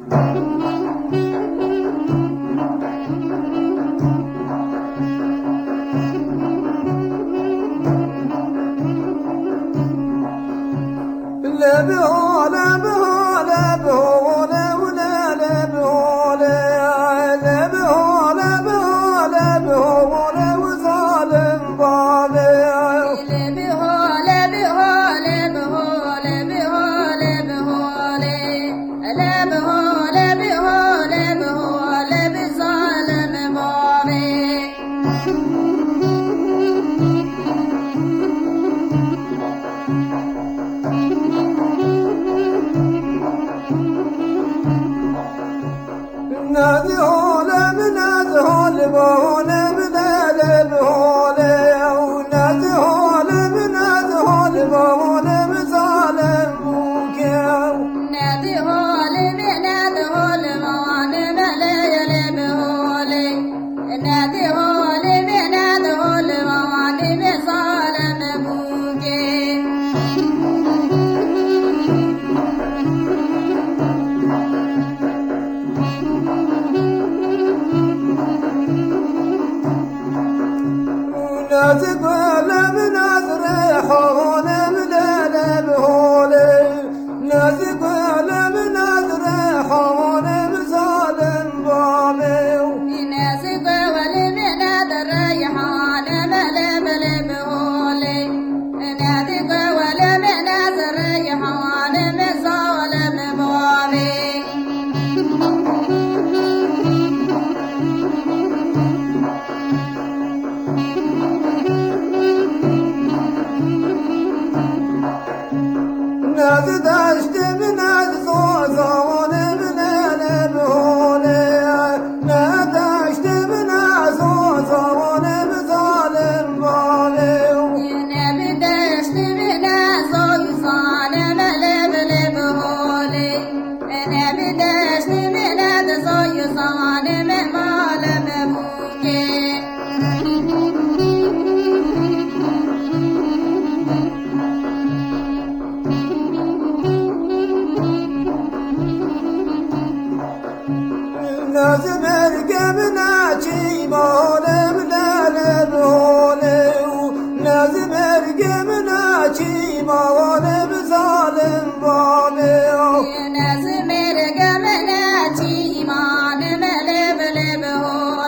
لا بهو لا بهو لا بهو ندی عالم ند حال با تقول من أذريحه another dust Bilmez bir gemine çimanem lelen oleu Nez bir gemine çimanem zalim valeu Nez bir gemine çimanem leb leb oleu